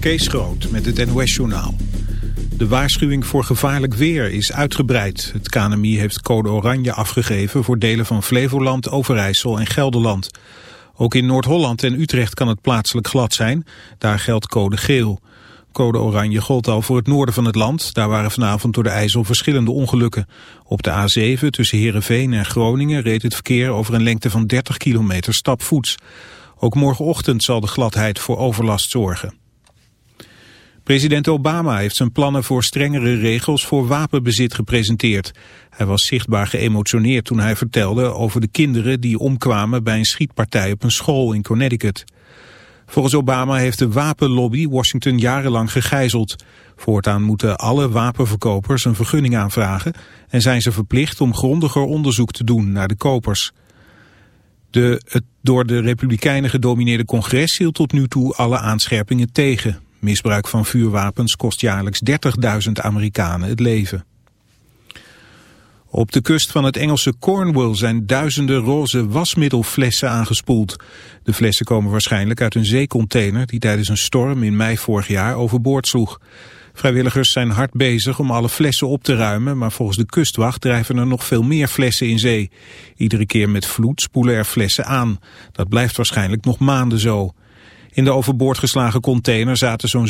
Kees Groot met het NOS-journaal. De waarschuwing voor gevaarlijk weer is uitgebreid. Het KNMI heeft code oranje afgegeven voor delen van Flevoland, Overijssel en Gelderland. Ook in Noord-Holland en Utrecht kan het plaatselijk glad zijn. Daar geldt code geel. Code oranje gold al voor het noorden van het land. Daar waren vanavond door de IJssel verschillende ongelukken. Op de A7 tussen Heerenveen en Groningen reed het verkeer over een lengte van 30 kilometer stapvoets. Ook morgenochtend zal de gladheid voor overlast zorgen. President Obama heeft zijn plannen voor strengere regels voor wapenbezit gepresenteerd. Hij was zichtbaar geëmotioneerd toen hij vertelde over de kinderen die omkwamen bij een schietpartij op een school in Connecticut. Volgens Obama heeft de wapenlobby Washington jarenlang gegijzeld. Voortaan moeten alle wapenverkopers een vergunning aanvragen en zijn ze verplicht om grondiger onderzoek te doen naar de kopers. De, het door de Republikeinen gedomineerde congres hield tot nu toe alle aanscherpingen tegen. Misbruik van vuurwapens kost jaarlijks 30.000 Amerikanen het leven. Op de kust van het Engelse Cornwall zijn duizenden roze wasmiddelflessen aangespoeld. De flessen komen waarschijnlijk uit een zeecontainer die tijdens een storm in mei vorig jaar overboord sloeg. Vrijwilligers zijn hard bezig om alle flessen op te ruimen, maar volgens de kustwacht drijven er nog veel meer flessen in zee. Iedere keer met vloed spoelen er flessen aan. Dat blijft waarschijnlijk nog maanden zo. In de overboord geslagen container zaten zo'n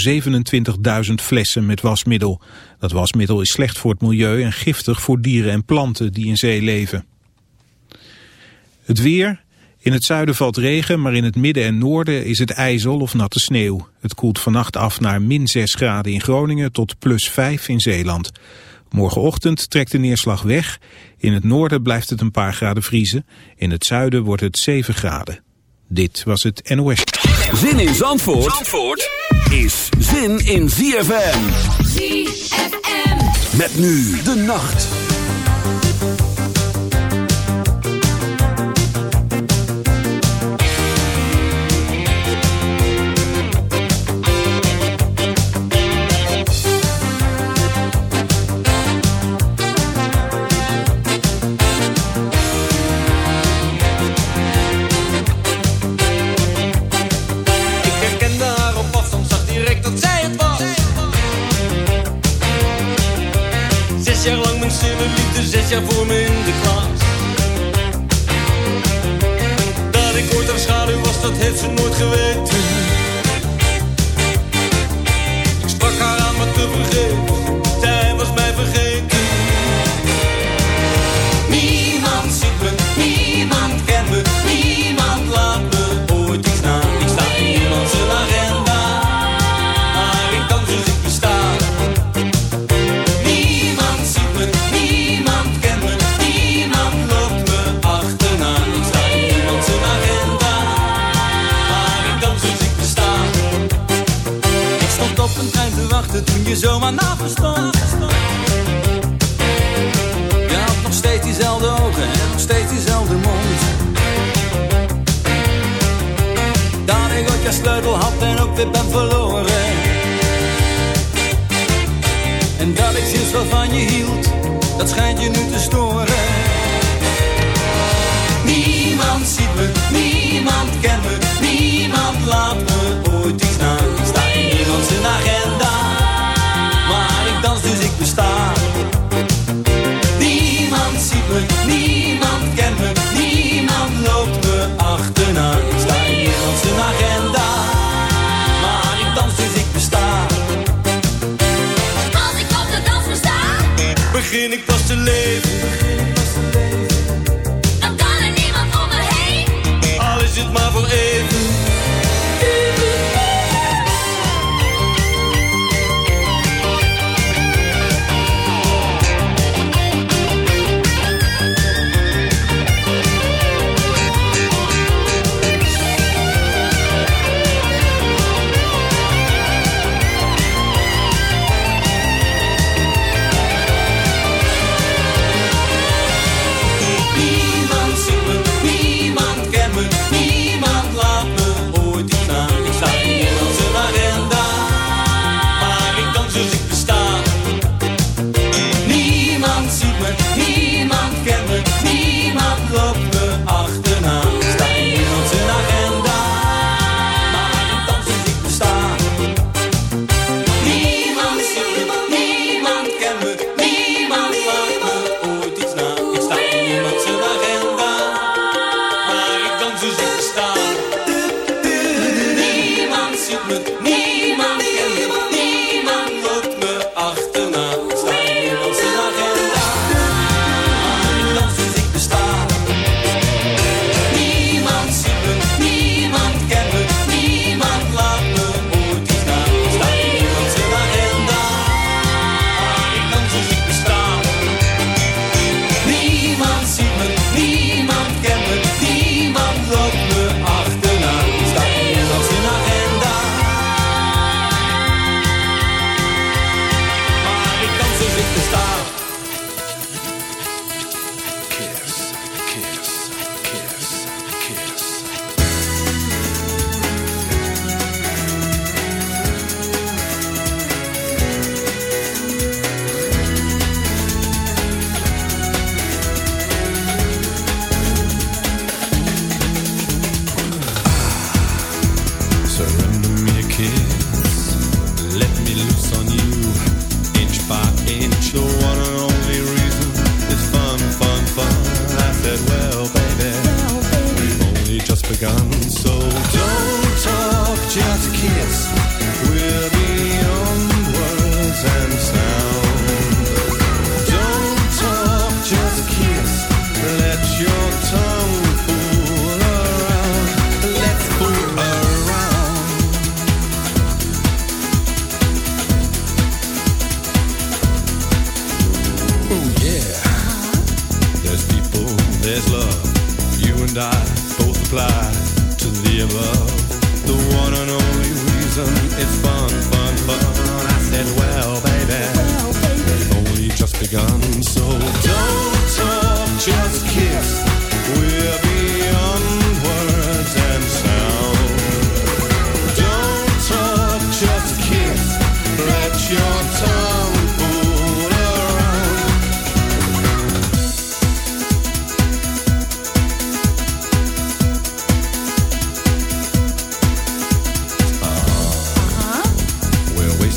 27.000 flessen met wasmiddel. Dat wasmiddel is slecht voor het milieu en giftig voor dieren en planten die in zee leven. Het weer. In het zuiden valt regen, maar in het midden en noorden is het ijzel of natte sneeuw. Het koelt vannacht af naar min 6 graden in Groningen tot plus 5 in Zeeland. Morgenochtend trekt de neerslag weg. In het noorden blijft het een paar graden vriezen. In het zuiden wordt het 7 graden. Dit was het NOS. Zin in Zandvoort, Zandvoort is zin in ZFM. ZFM. Met nu de nacht. Jaar voor me in de klas. Dat ik ooit haar schaduw was, dat heeft ze nooit geweten. Ik sprak haar aan, maar te vergeefs. Toen je zomaar naast me stond. Je had nog steeds diezelfde ogen en nog steeds diezelfde mond. Dat ik ook je sleutel had en ook weer ben verloren. En dat ik sinds wel van je hield, dat schijnt je nu te storen. Niemand ziet me, niemand kent Begin ik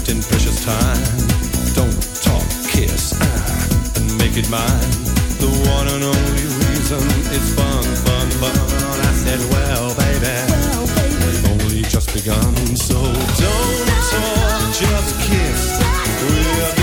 wasting precious time. Don't talk, kiss, ah, and make it mine. The one and only reason is fun, fun, fun. I said, well, baby, well, baby. we've only just begun, so don't talk, just kiss. We're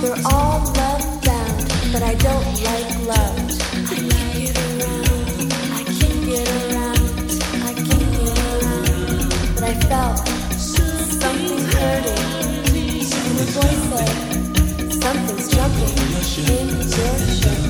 They're all love bound, but I don't like love. I around. I around. I around. But I felt something hurting. And the boy said, Something's jumping in your shirt.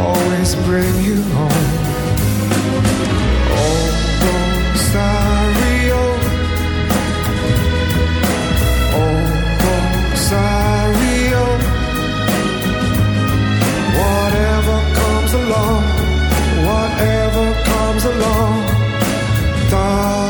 always bring you home. Whatever comes along, whatever comes along, darling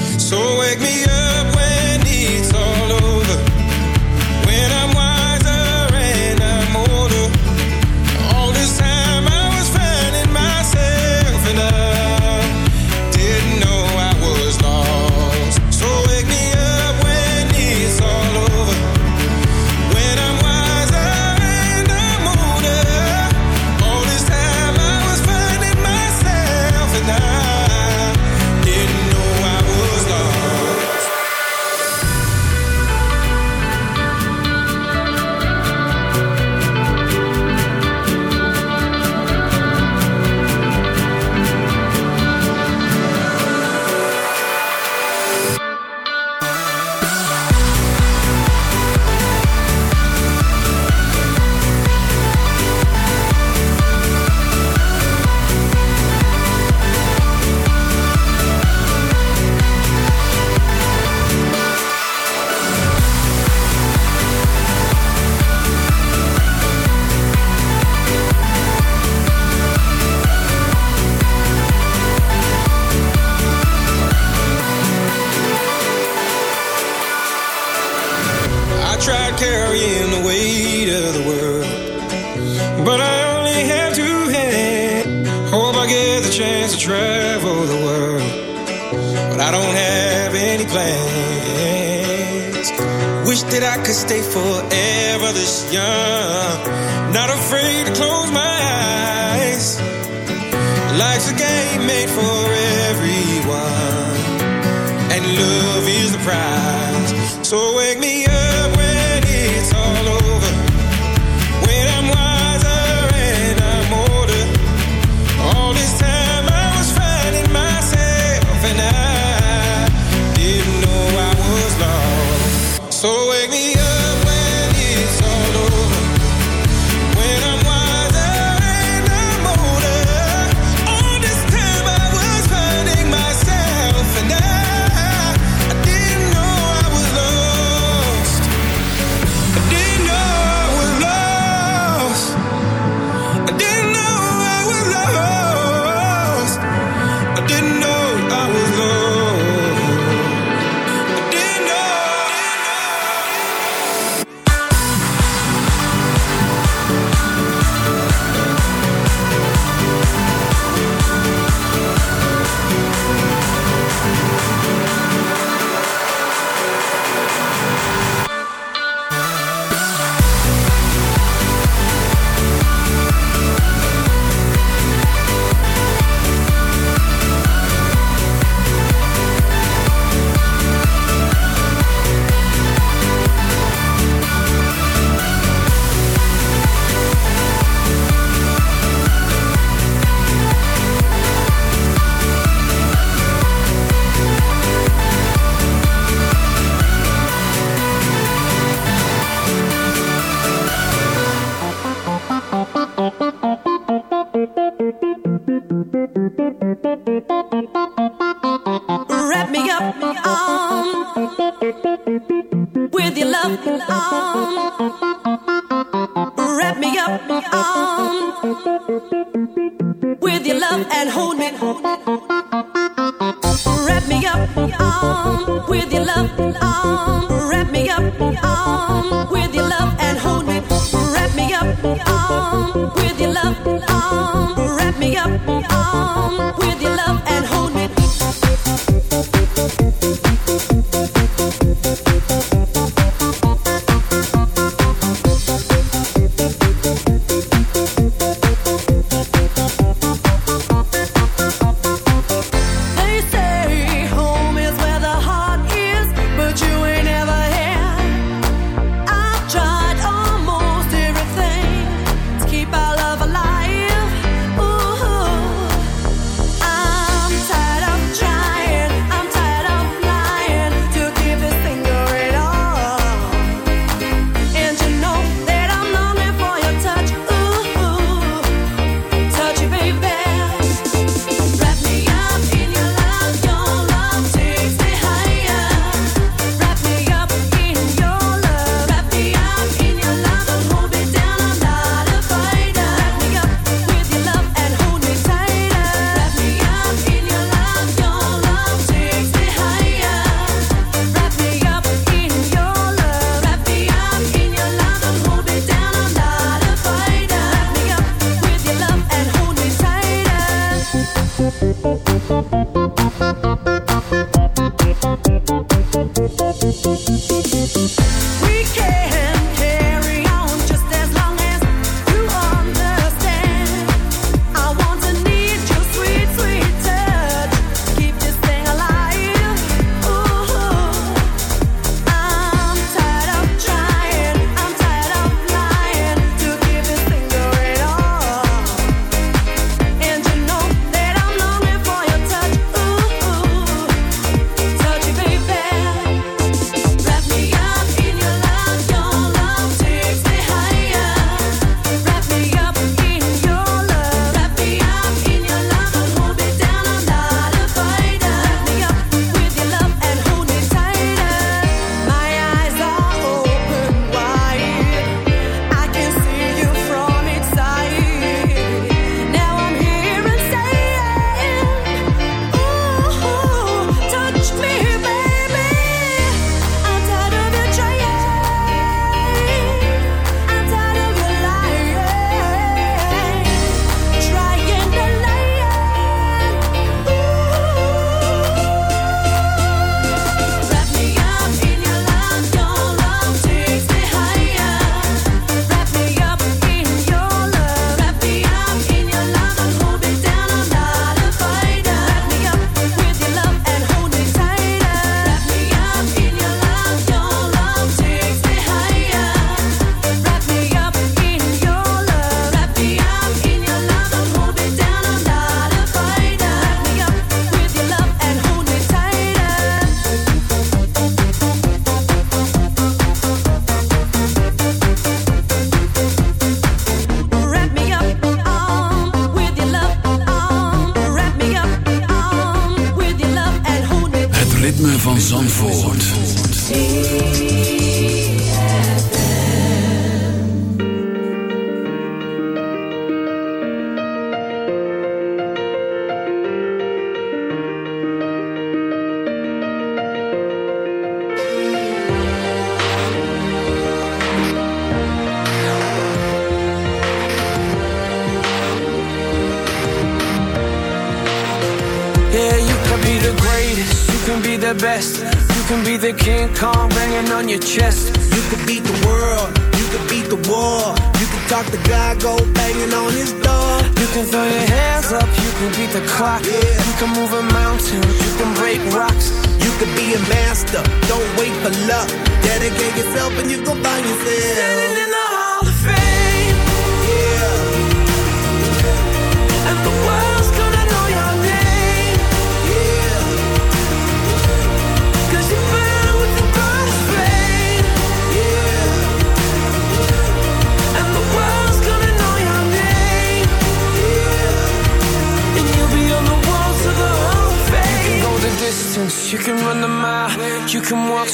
So wake me up.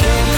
Can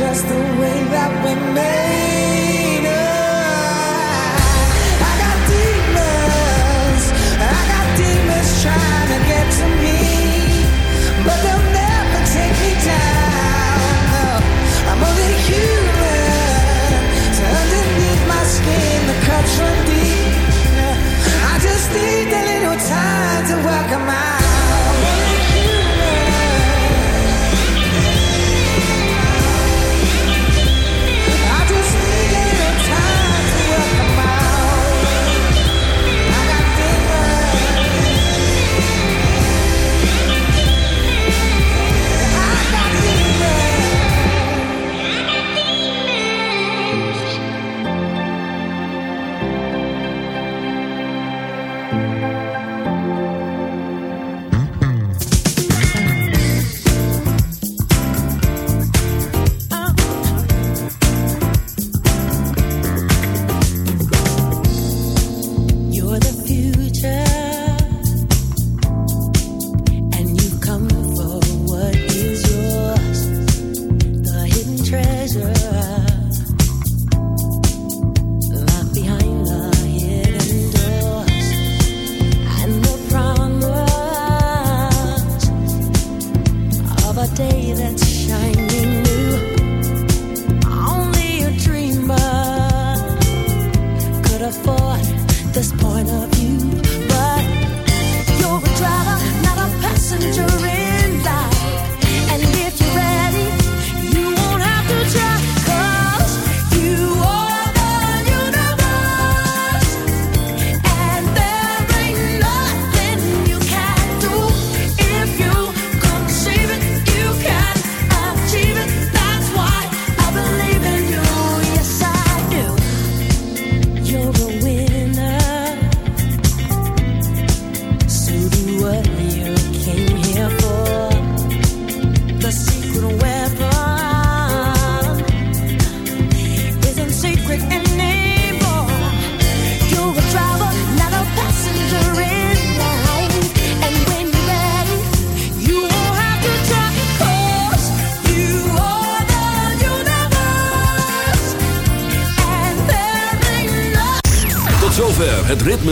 just the way that we made it. I got demons, I got demons trying to get to me, but they'll never take me down. I'm only human, so underneath my skin the cuts run deep. I just need a little time to.